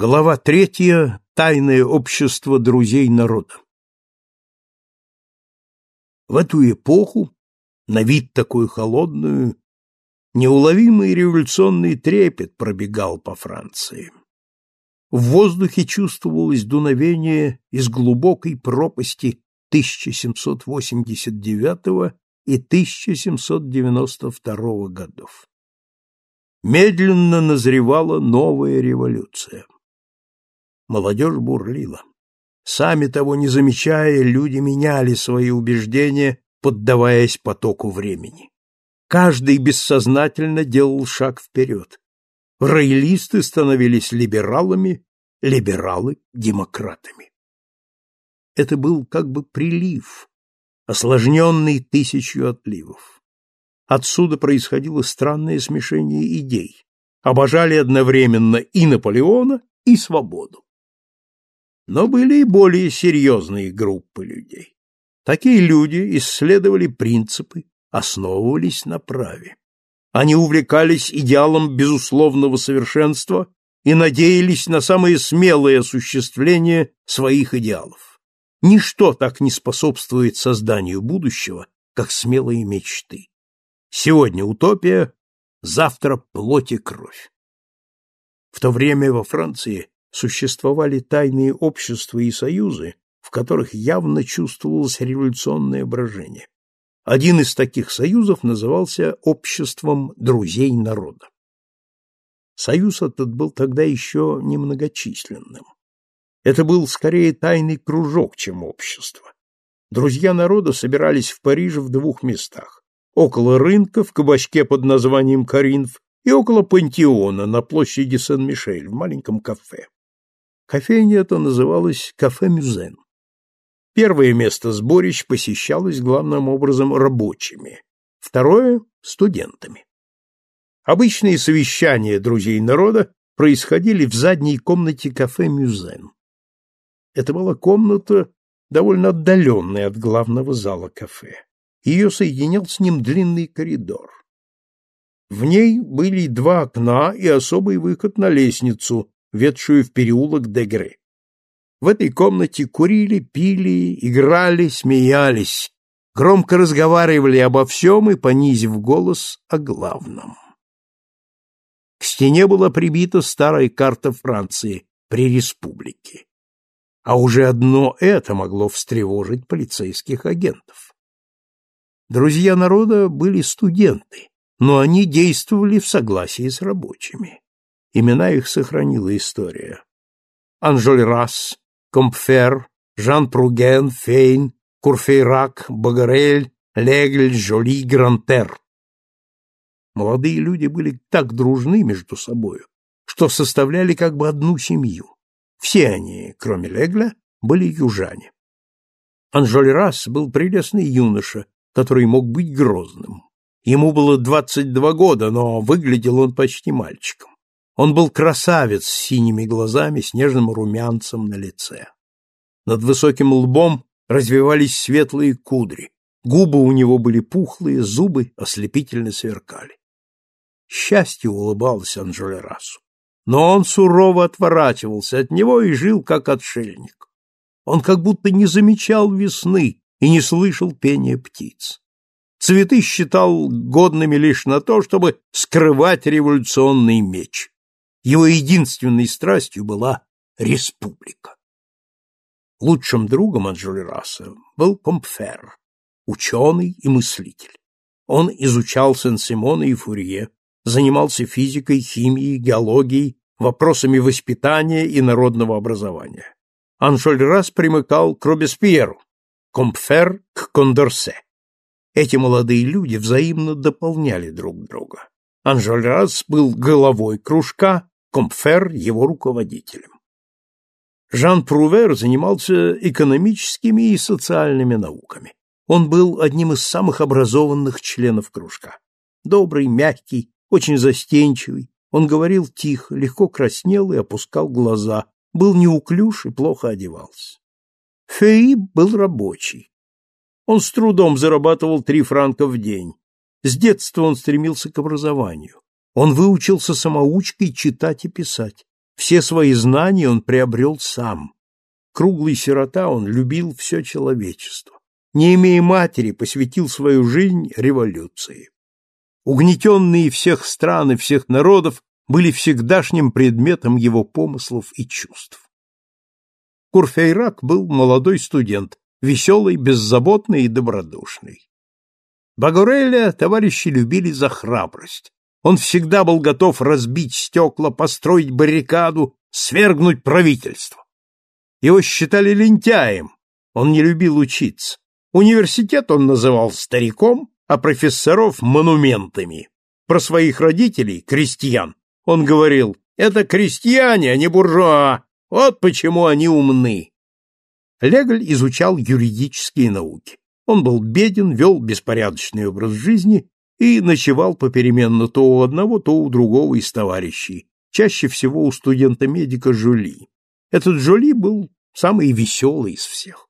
Глава третья. Тайное общество друзей народа. В эту эпоху, на вид такую холодную, неуловимый революционный трепет пробегал по Франции. В воздухе чувствовалось дуновение из глубокой пропасти 1789 и 1792 годов. Медленно назревала новая революция. Молодежь бурлила. Сами того не замечая, люди меняли свои убеждения, поддаваясь потоку времени. Каждый бессознательно делал шаг вперед. Роялисты становились либералами, либералы – демократами. Это был как бы прилив, осложненный тысячью отливов. Отсюда происходило странное смешение идей. Обожали одновременно и Наполеона, и свободу. Но были и более серьезные группы людей. Такие люди исследовали принципы, основывались на праве. Они увлекались идеалом безусловного совершенства и надеялись на самое смелое осуществление своих идеалов. Ничто так не способствует созданию будущего, как смелые мечты. Сегодня утопия, завтра плоть и кровь. В то время во Франции существовали тайные общества и союзы, в которых явно чувствовалось революционное брожение. Один из таких союзов назывался Обществом друзей народа. Союз этот был тогда еще немногочисленным. Это был скорее тайный кружок, чем общество. Друзья народа собирались в Париже в двух местах. Около рынка, в кабачке под названием Каринф, и около пантеона на площади Сен-Мишель, в маленьком кафе. Кофейня эта называлась «Кафе Мюзен». Первое место сборищ посещалось главным образом рабочими, второе – студентами. Обычные совещания друзей народа происходили в задней комнате кафе Мюзен. Это была комната, довольно отдаленная от главного зала кафе. Ее соединял с ним длинный коридор. В ней были два окна и особый выход на лестницу, ведшую в переулок Дегре. В этой комнате курили, пили, играли, смеялись, громко разговаривали обо всем и, понизив голос, о главном. К стене была прибита старая карта Франции при республике. А уже одно это могло встревожить полицейских агентов. Друзья народа были студенты, но они действовали в согласии с рабочими. Имена их сохранила история. Анжольрас, Компфер, Жан Пруген, Фейн, Курфейрак, Багарель, Легль, Жоли, Грантер. Молодые люди были так дружны между собою, что составляли как бы одну семью. Все они, кроме Легля, были южане. Анжольрас был прелестный юноша, который мог быть грозным. Ему было двадцать два года, но выглядел он почти мальчиком. Он был красавец с синими глазами, с нежным румянцем на лице. Над высоким лбом развивались светлые кудри, губы у него были пухлые, зубы ослепительно сверкали. Счастье улыбалось Анжелерасу, но он сурово отворачивался от него и жил как отшельник. Он как будто не замечал весны и не слышал пения птиц. Цветы считал годными лишь на то, чтобы скрывать революционный меч. Его единственной страстью была республика. Лучшим другом Анжелераса был Компфер, ученый и мыслитель. Он изучал Сен-Симона и Фурье, занимался физикой, химией, геологией, вопросами воспитания и народного образования. Анжольрас примыкал к Робеспьеру, Компфер — к Кондорсе. Эти молодые люди взаимно дополняли друг друга. Анжольрас был головой кружка, Компфер его руководителем. Жан Прувер занимался экономическими и социальными науками. Он был одним из самых образованных членов кружка. Добрый, мягкий, очень застенчивый, он говорил тихо, легко краснел и опускал глаза, был неуклюж и плохо одевался. Феи был рабочий. Он с трудом зарабатывал три франка в день. С детства он стремился к образованию. Он выучился самоучкой читать и писать. Все свои знания он приобрел сам. Круглый сирота, он любил все человечество. Не имея матери, посвятил свою жизнь революции. Угнетенные всех стран и всех народов были всегдашним предметом его помыслов и чувств. Курфейрак был молодой студент, веселый, беззаботный и добродушный. Багореля товарищи любили за храбрость. Он всегда был готов разбить стекла, построить баррикаду, свергнуть правительство. Его считали лентяем, он не любил учиться. Университет он называл стариком, а профессоров — монументами. Про своих родителей, крестьян, он говорил, это крестьяне, а не буржуа, вот почему они умны. Легаль изучал юридические науки. Он был беден, вел беспорядочный образ жизни и ночевал попеременно то у одного, то у другого из товарищей, чаще всего у студента-медика Жули. Этот Жули был самый веселый из всех.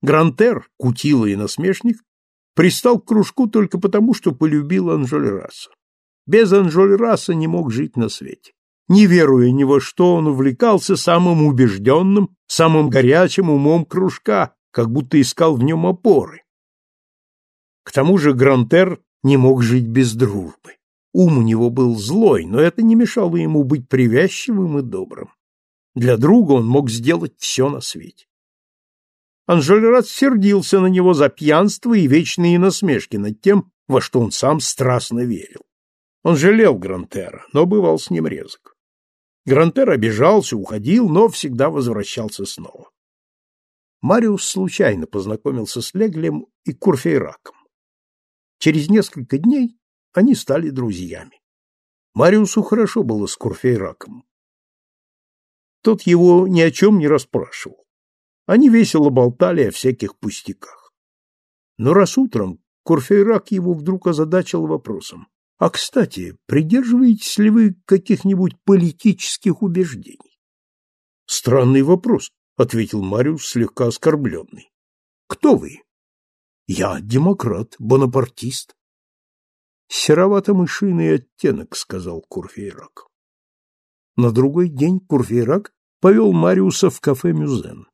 Грантер, кутила и насмешник, пристал к кружку только потому, что полюбил Анжольраса. Без Анжольраса не мог жить на свете. Не веруя ни во что, он увлекался самым убежденным, самым горячим умом кружка, как будто искал в нем опоры. К тому же Грантер не мог жить без дружбы. Ум у него был злой, но это не мешало ему быть привязчивым и добрым. Для друга он мог сделать все на свете. Анжельрат сердился на него за пьянство и вечные насмешки над тем, во что он сам страстно верил. Он жалел Грантера, но бывал с ним резок. Грантер обижался, уходил, но всегда возвращался снова. Мариус случайно познакомился с Леглем и Курфейраком. Через несколько дней они стали друзьями. Мариусу хорошо было с Курфейраком. Тот его ни о чем не расспрашивал. Они весело болтали о всяких пустяках. Но раз утром Курфейрак его вдруг озадачил вопросом. А, кстати, придерживаетесь ли вы каких-нибудь политических убеждений? Странный вопрос, ответил Мариус, слегка оскорбленный. Кто вы? Я демократ, бонапартист. Серовато-мышиный оттенок, сказал Курфейрак. На другой день Курфейрак повел Мариуса в кафе Мюзен.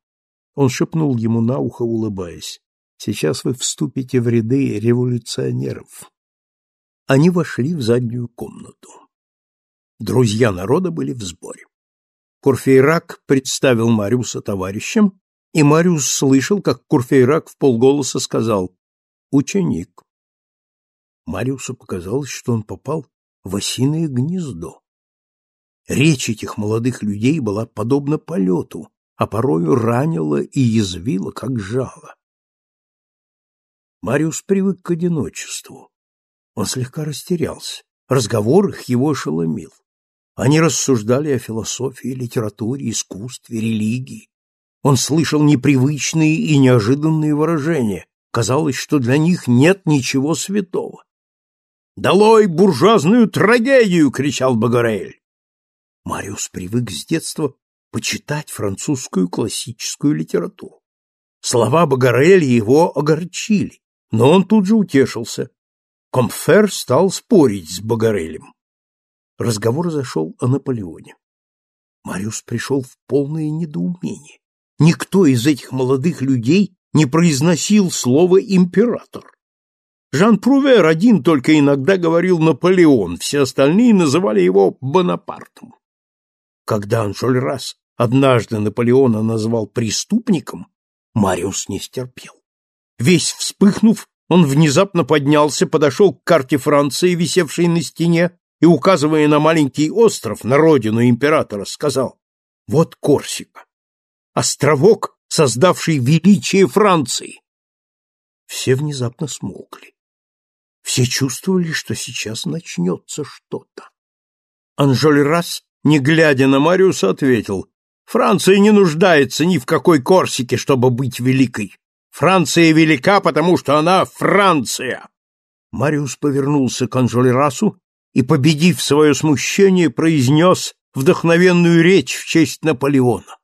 Он шепнул ему на ухо, улыбаясь. «Сейчас вы вступите в ряды революционеров». Они вошли в заднюю комнату. Друзья народа были в сборе. Курфейрак представил Мариуса товарищам, и Мариус слышал, как Курфейрак в полголоса сказал «Ученик». Мариусу показалось, что он попал в осиное гнездо. Речь этих молодых людей была подобна полету, а порою ранила и язвила, как жало. Мариус привык к одиночеству. Он слегка растерялся. Разговор их его ошеломил. Они рассуждали о философии, литературе, искусстве, религии. Он слышал непривычные и неожиданные выражения. Казалось, что для них нет ничего святого. «Долой буржуазную трагедию!» — кричал Багарель. Мариус привык с детства почитать французскую классическую литературу. Слова Багареля его огорчили, но он тут же утешился. Комфер стал спорить с Багарелем. Разговор зашел о Наполеоне. Мариус пришел в полное недоумение. Никто из этих молодых людей не произносил слово «император». Жан Прувер один только иногда говорил «Наполеон», все остальные называли его Бонапартом. Когда Анжольрас однажды Наполеона назвал преступником, Мариус не стерпел. Весь вспыхнув, он внезапно поднялся, подошел к карте Франции, висевшей на стене, и, указывая на маленький остров, на родину императора, сказал, «Вот Корсика, островок, создавший величие Франции». Все внезапно смолкли. Все чувствовали, что сейчас начнется что-то. Анжоль раз, не глядя на Мариуса, ответил, «Франция не нуждается ни в какой Корсике, чтобы быть великой. Франция велика, потому что она Франция. Мариус повернулся к Анжолерасу и, победив свое смущение, произнес вдохновенную речь в честь Наполеона.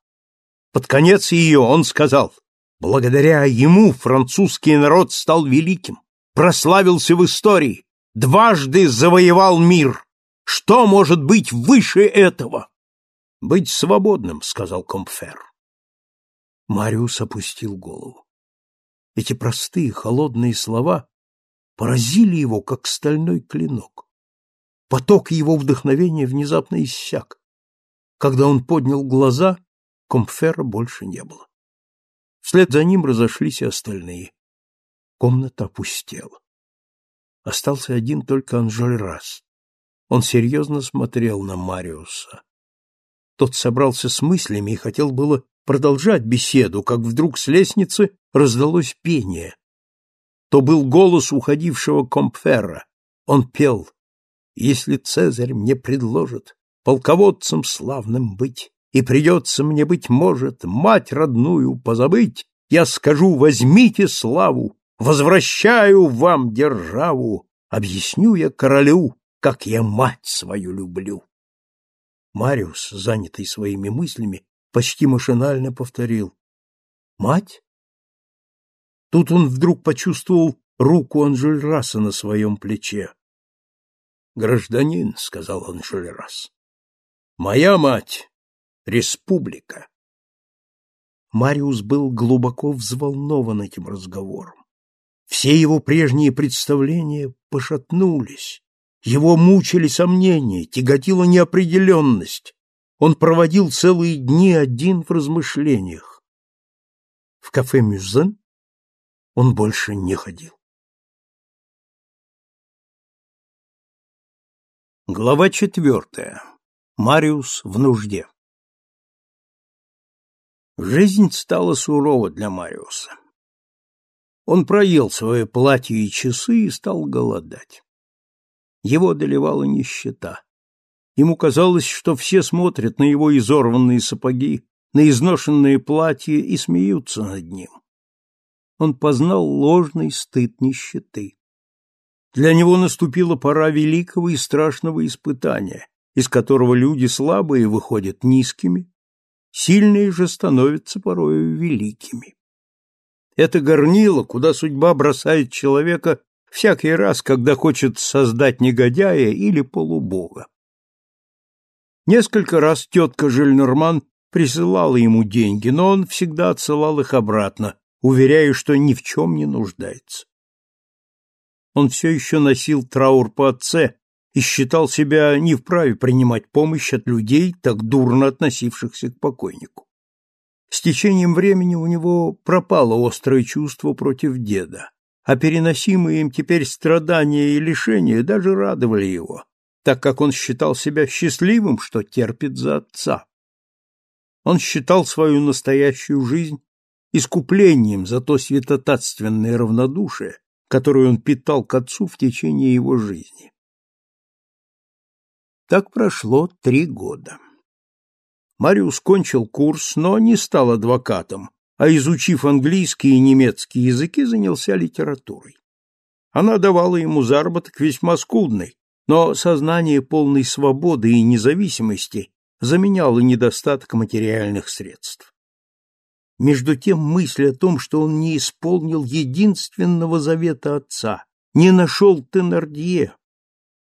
Под конец ее он сказал, благодаря ему французский народ стал великим, прославился в истории, дважды завоевал мир. Что может быть выше этого? «Быть свободным», — сказал Компфер. Мариус опустил голову. Эти простые, холодные слова поразили его, как стальной клинок. Поток его вдохновения внезапно иссяк. Когда он поднял глаза, Компфера больше не было. Вслед за ним разошлись и остальные. Комната опустела. Остался один только Анжельрас. Он серьезно смотрел на Мариуса. Тот собрался с мыслями и хотел было продолжать беседу, как вдруг с лестницы раздалось пение. То был голос уходившего Компфера. Он пел «Если Цезарь мне предложит полководцем славным быть, и придется мне, быть может, мать родную позабыть, я скажу, возьмите славу, возвращаю вам державу, объясню я королю, как я мать свою люблю. Мариус, занятый своими мыслями, почти машинально повторил. «Мать?» Тут он вдруг почувствовал руку Анжельраса на своем плече. «Гражданин», — сказал Анжельрас, — «моя мать — республика». Мариус был глубоко взволнован этим разговором. Все его прежние представления пошатнулись. Его мучили сомнения, тяготила неопределенность. Он проводил целые дни один в размышлениях. В кафе «Мюзен» он больше не ходил. Глава четвертая. Мариус в нужде. Жизнь стала сурова для Мариуса. Он проел свое платье и часы и стал голодать. Его одолевала нищета. Ему казалось, что все смотрят на его изорванные сапоги, на изношенные платья и смеются над ним. Он познал ложный стыд нищеты. Для него наступила пора великого и страшного испытания, из которого люди слабые выходят низкими, сильные же становятся порою великими. Это горнило, куда судьба бросает человека всякий раз, когда хочет создать негодяя или полубога. Несколько раз тетка Жильнорман присылала ему деньги, но он всегда отсылал их обратно, уверяя, что ни в чем не нуждается. Он все еще носил траур по отце и считал себя не вправе принимать помощь от людей, так дурно относившихся к покойнику. С течением времени у него пропало острое чувство против деда, а переносимые им теперь страдания и лишения даже радовали его, так как он считал себя счастливым, что терпит за отца. Он считал свою настоящую жизнь искуплением за то святотатственное равнодушие, которое он питал к отцу в течение его жизни. Так прошло три года. Мариус кончил курс, но не стал адвокатом, а, изучив английский и немецкий языки, занялся литературой. Она давала ему заработок весьма скудный, но сознание полной свободы и независимости заменяло недостаток материальных средств. Между тем мысль о том, что он не исполнил единственного завета отца, не нашел Теннердье,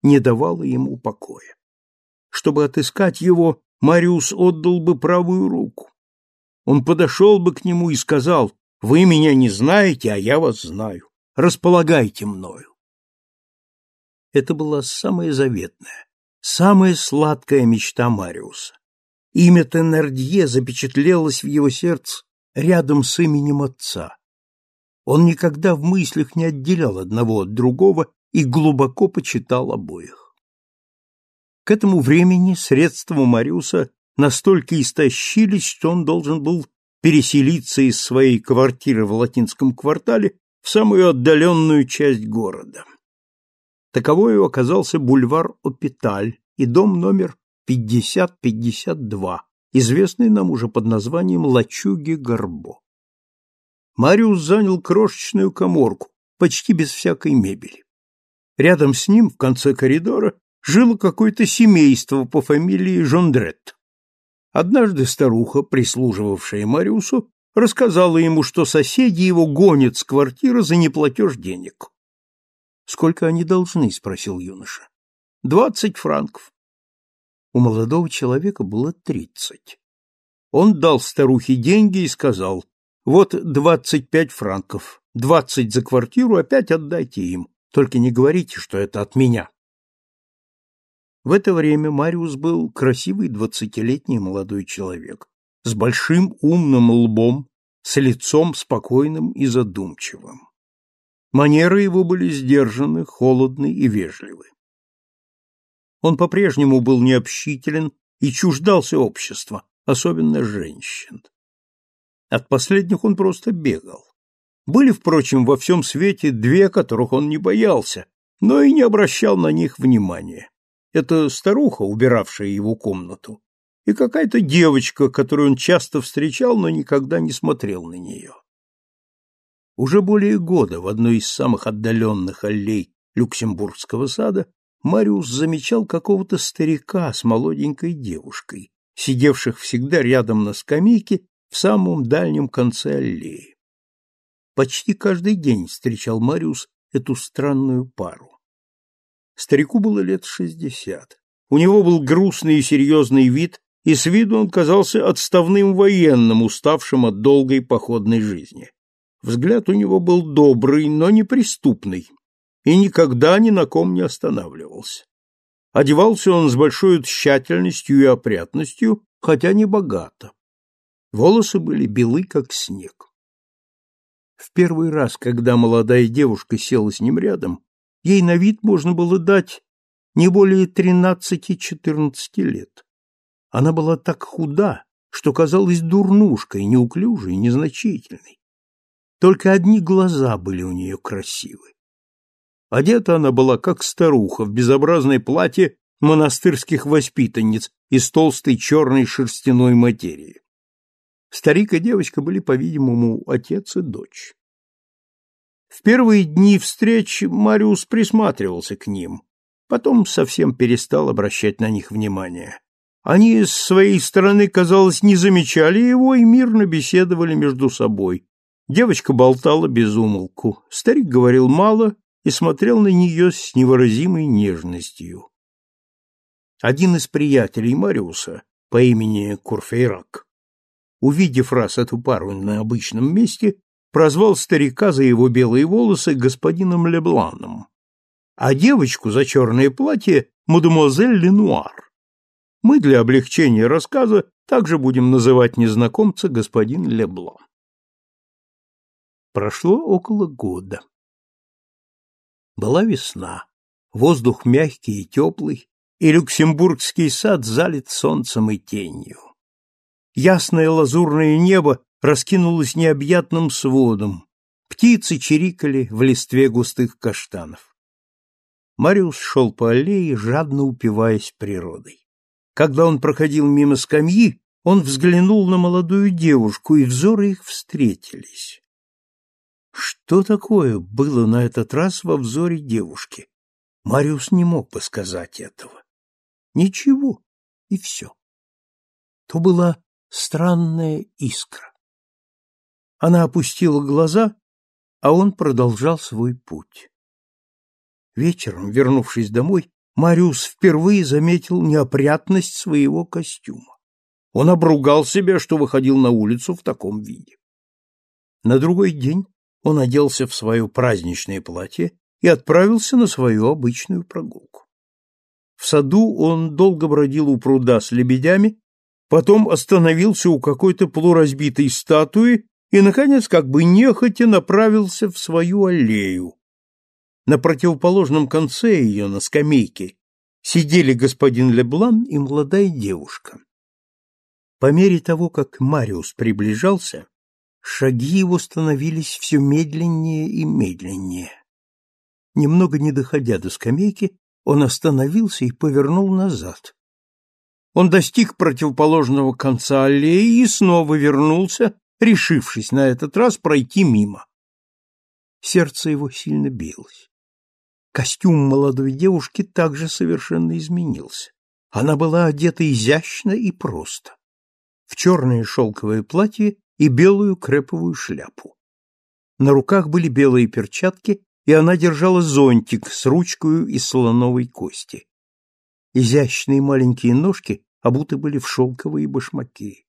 не давала ему покоя. Чтобы отыскать его, Мариус отдал бы правую руку. Он подошел бы к нему и сказал, «Вы меня не знаете, а я вас знаю. Располагайте мною». Это была самая заветная, самая сладкая мечта Мариуса. Имя Теннердье запечатлелось в его сердце рядом с именем отца. Он никогда в мыслях не отделял одного от другого и глубоко почитал обоих. К этому времени средства Мариуса настолько истощились, что он должен был переселиться из своей квартиры в латинском квартале в самую отдаленную часть города. Таковой оказался бульвар Опиталь и дом номер 5052, известный нам уже под названием Лачуги Горбо. Мариус занял крошечную коморку, почти без всякой мебели. Рядом с ним, в конце коридора, жило какое-то семейство по фамилии Жондрет. Однажды старуха, прислуживавшая Мариусу, рассказала ему, что соседи его гонят с квартиры за неплатеж денег. — Сколько они должны? — спросил юноша. — Двадцать франков. У молодого человека было тридцать. Он дал старухе деньги и сказал, вот двадцать пять франков, двадцать за квартиру, опять отдайте им, только не говорите, что это от меня. В это время Мариус был красивый двадцатилетний молодой человек, с большим умным лбом, с лицом спокойным и задумчивым. Манеры его были сдержаны, холодны и вежливы. Он по-прежнему был необщителен и чуждался общества, особенно женщин. От последних он просто бегал. Были, впрочем, во всем свете две, которых он не боялся, но и не обращал на них внимания. Это старуха, убиравшая его комнату, и какая-то девочка, которую он часто встречал, но никогда не смотрел на нее. Уже более года в одной из самых отдаленных аллей Люксембургского сада Мариус замечал какого-то старика с молоденькой девушкой, сидевших всегда рядом на скамейке в самом дальнем конце аллеи. Почти каждый день встречал Мариус эту странную пару. Старику было лет шестьдесят. У него был грустный и серьезный вид, и с виду он казался отставным военным, уставшим от долгой походной жизни. Взгляд у него был добрый, но неприступный, и никогда ни на ком не останавливался. Одевался он с большой тщательностью и опрятностью, хотя не богато. Волосы были белы, как снег. В первый раз, когда молодая девушка села с ним рядом, ей на вид можно было дать не более тринадцати-четырнадцати лет. Она была так худа, что казалась дурнушкой, неуклюжей, незначительной. Только одни глаза были у нее красивы. Одета она была как старуха в безобразное платье монастырских воспитанниц из толстой черной шерстяной материи. Старик и девочка были, по-видимому, отец и дочь. В первые дни встреч Мариус присматривался к ним, потом совсем перестал обращать на них внимание. Они с своей стороны, казалось, не замечали его и мирно беседовали между собой. Девочка болтала без умолку, старик говорил мало и смотрел на нее с невыразимой нежностью. Один из приятелей Мариуса по имени Курфейрак, увидев раз эту пару на обычном месте, прозвал старика за его белые волосы господином Лебланом, а девочку за черное платье мадемуазель Ленуар. Мы для облегчения рассказа также будем называть незнакомца господин Леблан. Прошло около года. Была весна, воздух мягкий и теплый, и Люксембургский сад залит солнцем и тенью. Ясное лазурное небо раскинулось необъятным сводом, птицы чирикали в листве густых каштанов. Мариус шел по аллее, жадно упиваясь природой. Когда он проходил мимо скамьи, он взглянул на молодую девушку, и взоры их встретились. Что такое было на этот раз во взоре девушки? Мариус не мог бы сказать этого. Ничего, и все. То была странная искра. Она опустила глаза, а он продолжал свой путь. Вечером, вернувшись домой, Мариус впервые заметил неопрятность своего костюма. Он обругал себя, что выходил на улицу в таком виде. На другой день он оделся в свое праздничное платье и отправился на свою обычную прогулку. В саду он долго бродил у пруда с лебедями, потом остановился у какой-то полуразбитой статуи и, наконец, как бы нехотя направился в свою аллею. На противоположном конце ее, на скамейке, сидели господин Леблан и молодая девушка. По мере того, как Мариус приближался, Шаги его становились все медленнее и медленнее. Немного не доходя до скамейки, он остановился и повернул назад. Он достиг противоположного конца аллеи и снова вернулся, решившись на этот раз пройти мимо. Сердце его сильно билось. Костюм молодой девушки также совершенно изменился. Она была одета изящно и просто. В черное шелковое платье и белую креповую шляпу. На руках были белые перчатки, и она держала зонтик с ручкой из слоновой кости. Изящные маленькие ножки обуты были в шелковые башмаки.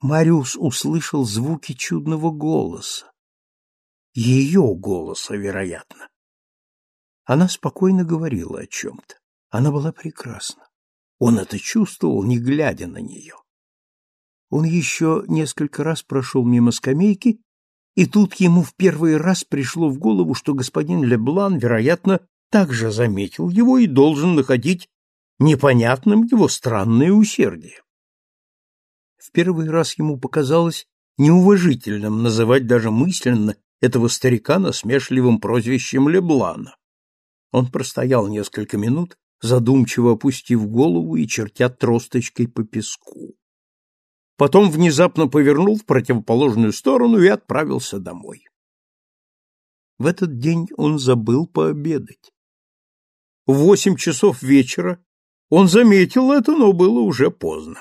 Мариус услышал звуки чудного голоса. Ее голоса, вероятно. Она спокойно говорила о чем-то. Она была прекрасна. Он это чувствовал, не глядя на нее. Он еще несколько раз прошел мимо скамейки, и тут ему в первый раз пришло в голову, что господин Леблан, вероятно, также заметил его и должен находить непонятным его странное усердие. В первый раз ему показалось неуважительным называть даже мысленно этого старика насмешливым прозвищем Леблана. Он простоял несколько минут, задумчиво опустив голову и чертя тросточкой по песку. Потом внезапно повернул в противоположную сторону и отправился домой. В этот день он забыл пообедать. В восемь часов вечера он заметил это, но было уже поздно.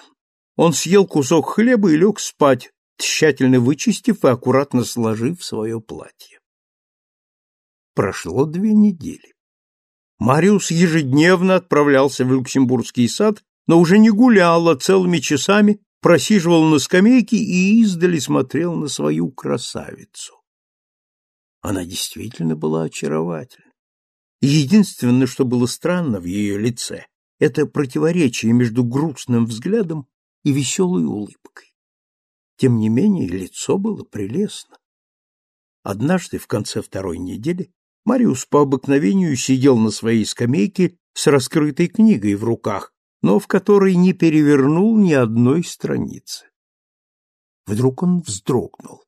Он съел кусок хлеба и лег спать, тщательно вычистив и аккуратно сложив свое платье. Прошло две недели. Мариус ежедневно отправлялся в Люксембургский сад, но уже не гулял, а целыми часами просиживал на скамейке и издали смотрел на свою красавицу. Она действительно была очаровательна. Единственное, что было странно в ее лице, это противоречие между грустным взглядом и веселой улыбкой. Тем не менее, лицо было прелестно. Однажды, в конце второй недели, Мариус по обыкновению сидел на своей скамейке с раскрытой книгой в руках, но в которой не перевернул ни одной страницы. Вдруг он вздрогнул.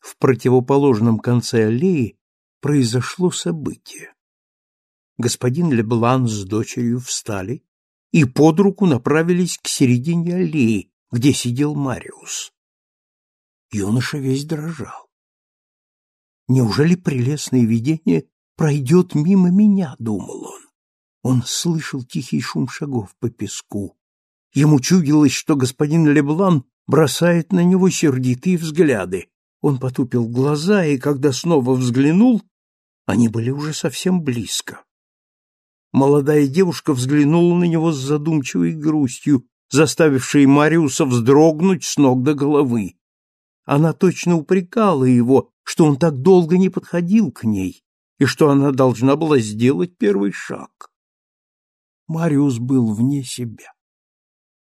В противоположном конце аллеи произошло событие. Господин Леблан с дочерью встали и под руку направились к середине аллеи, где сидел Мариус. Юноша весь дрожал. Неужели прелестное видение пройдет мимо меня, думал он. Он слышал тихий шум шагов по песку. Ему чудилось, что господин Леблан бросает на него сердитые взгляды. Он потупил глаза, и когда снова взглянул, они были уже совсем близко. Молодая девушка взглянула на него с задумчивой грустью, заставившей Мариуса вздрогнуть с ног до головы. Она точно упрекала его, что он так долго не подходил к ней и что она должна была сделать первый шаг. Мариус был вне себя.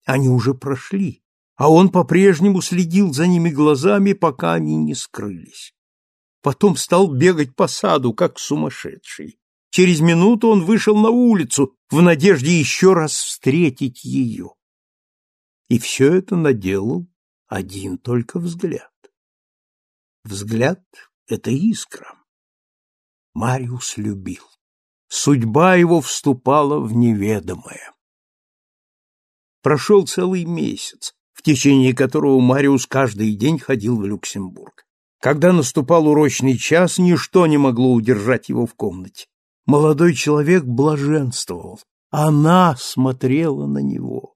Они уже прошли, а он по-прежнему следил за ними глазами, пока они не скрылись. Потом стал бегать по саду, как сумасшедший. Через минуту он вышел на улицу в надежде еще раз встретить ее. И все это наделал один только взгляд. Взгляд — это искра. Мариус любил. Судьба его вступала в неведомое. Прошел целый месяц, в течение которого Мариус каждый день ходил в Люксембург. Когда наступал урочный час, ничто не могло удержать его в комнате. Молодой человек блаженствовал. Она смотрела на него.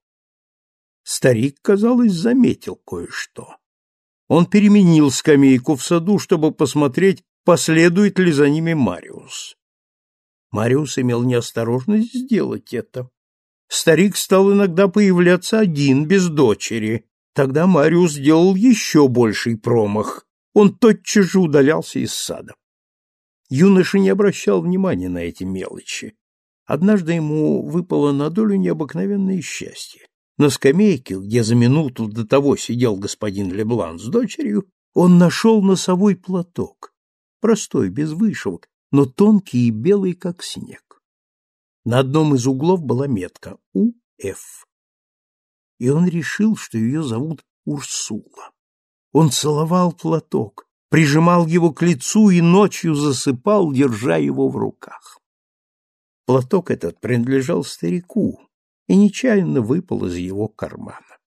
Старик, казалось, заметил кое-что. Он переменил скамейку в саду, чтобы посмотреть, последует ли за ними Мариус. Мариус имел неосторожность сделать это. Старик стал иногда появляться один, без дочери. Тогда Мариус сделал еще больший промах. Он тотчас же удалялся из сада. Юноша не обращал внимания на эти мелочи. Однажды ему выпало на долю необыкновенное счастье. На скамейке, где за минуту до того сидел господин Леблан с дочерью, он нашел носовой платок, простой, без вышивок, но тонкий и белый, как снег. На одном из углов была метка «У.Ф.», и он решил, что ее зовут Урсула. Он целовал платок, прижимал его к лицу и ночью засыпал, держа его в руках. Платок этот принадлежал старику и нечаянно выпал из его кармана.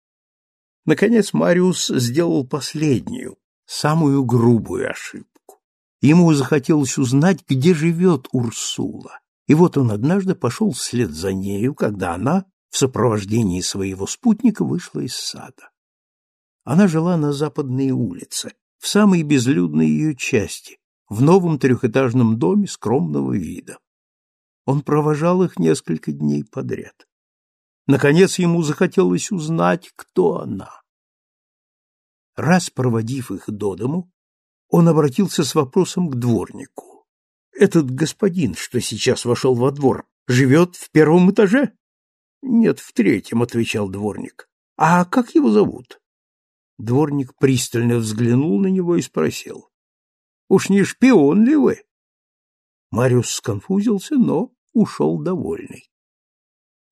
Наконец Мариус сделал последнюю, самую грубую ошибку. Ему захотелось узнать, где живет Урсула, и вот он однажды пошел вслед за нею, когда она в сопровождении своего спутника вышла из сада. Она жила на западной улице, в самой безлюдной ее части, в новом трехэтажном доме скромного вида. Он провожал их несколько дней подряд. Наконец ему захотелось узнать, кто она. Раз проводив их до дому, он обратился с вопросом к дворнику. «Этот господин, что сейчас вошел во двор, живет в первом этаже?» «Нет, в третьем», — отвечал дворник. «А как его зовут?» Дворник пристально взглянул на него и спросил. «Уж не шпион ли вы?» Мариус сконфузился, но ушел довольный.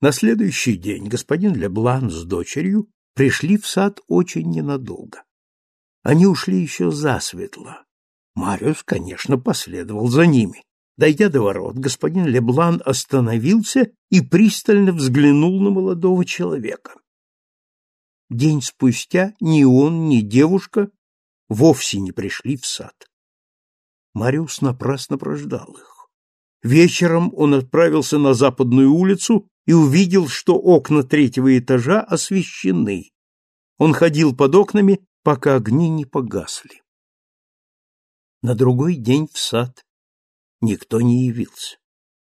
На следующий день господин Леблан с дочерью пришли в сад очень ненадолго. Они ушли еще засветло. Мариус, конечно, последовал за ними. Дойдя до ворот, господин Леблан остановился и пристально взглянул на молодого человека. День спустя ни он, ни девушка вовсе не пришли в сад. Мариус напрасно прождал их. Вечером он отправился на западную улицу и увидел, что окна третьего этажа освещены. Он ходил под окнами, пока огни не погасли. На другой день в сад никто не явился.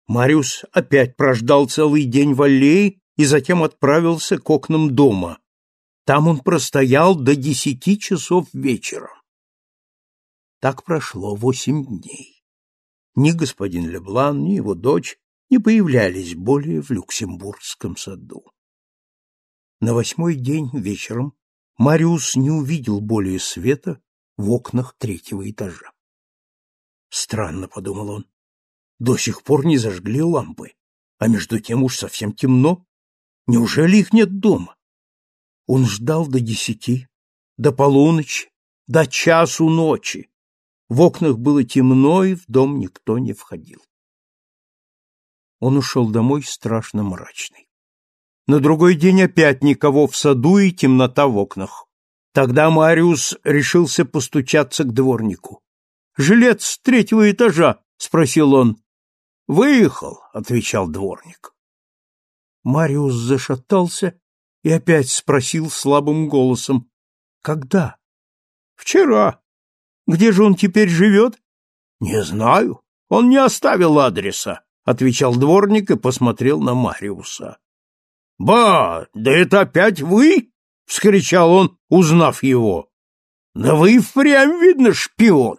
Мариус опять прождал целый день в аллее и затем отправился к окнам дома. Там он простоял до десяти часов вечера. Так прошло восемь дней. Ни господин Леблан, ни его дочь не появлялись более в Люксембургском саду. На восьмой день вечером Мариус не увидел более света в окнах третьего этажа. Странно, — подумал он, — до сих пор не зажгли лампы, а между тем уж совсем темно. Неужели их нет дома? Он ждал до десяти, до полуночи, до часу ночи. В окнах было темно, и в дом никто не входил. Он ушел домой страшно мрачный. На другой день опять никого в саду и темнота в окнах. Тогда Мариус решился постучаться к дворнику. «Жилец с третьего этажа?» — спросил он. «Выехал», — отвечал дворник. Мариус зашатался и опять спросил слабым голосом. «Когда?» «Вчера. Где же он теперь живет?» «Не знаю. Он не оставил адреса», — отвечал дворник и посмотрел на Мариуса. «Ба, да это опять вы?» — вскричал он, узнав его. «Да вы впрямь, видно, шпион!»